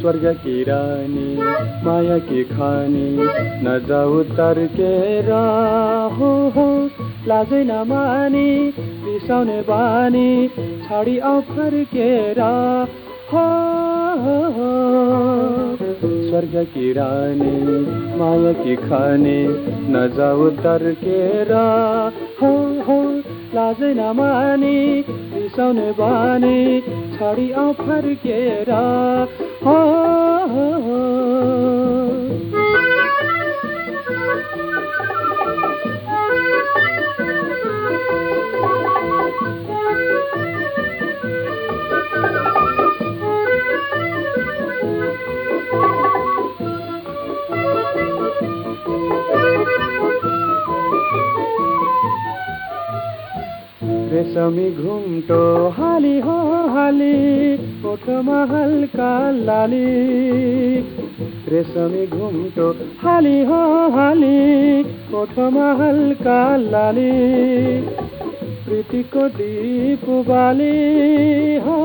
स्वर्ग की रानी माया की खानी नजाऊ तर्केर हो हो लाजै नमानी रिसाउने बानी छाडी आउ फर्केर हो। स्वर्ग की रानी माया की खानी नजाऊ तर्केर हो हो लाजै नमानी रिसाउने बानी छाडी आउ फर्केर रेशमी घुम्टो हाली हो हाली ओठमा हल्का लाली। रेशमी घुम्टो हाली हो हाली ओठमा हल्का लाली। प्रीतिको दीप बाली हो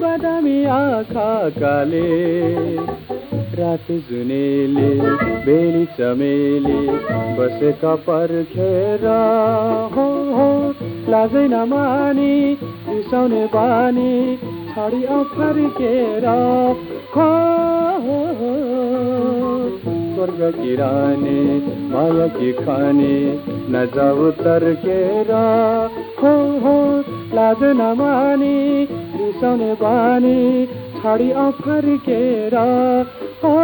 बदामी आँखा काले रात जुनेली बेली चमेली बसेका पर्खेर हो हो लाजै नमानी रिसाउने बानी छाडी फर्केर स्वर्ग की रानी माया की खानी नजाऊ तर्केर हो हो लाज नमानी रिसाउने बानी छाडी फर्केर हो।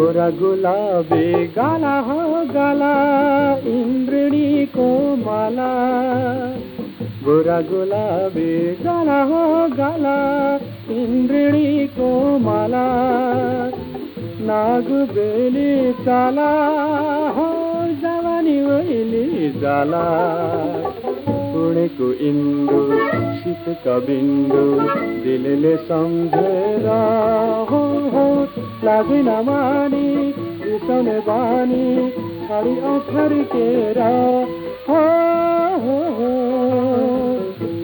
गोरा गुलाबी गाला हो गाला इन्द्रिणीको माला गोरा गुलाबी गाला हो गाला इन्द्रिणीको माला नाग बेली चाला हो जवानी वैली जाला उडेको इन्दु शीतका बिन्दु दिलले सम्झेर हो हो लागे नमानी रिसाउने बानी छाडी फर्केर हो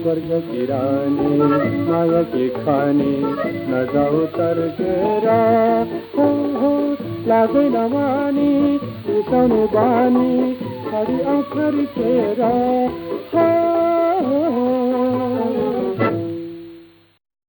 स्वर्ग की रानी माया की खानी नजाऊ तर्केर हो हो लागे नमानी रिसाउने बानी छाडी फर्केर हो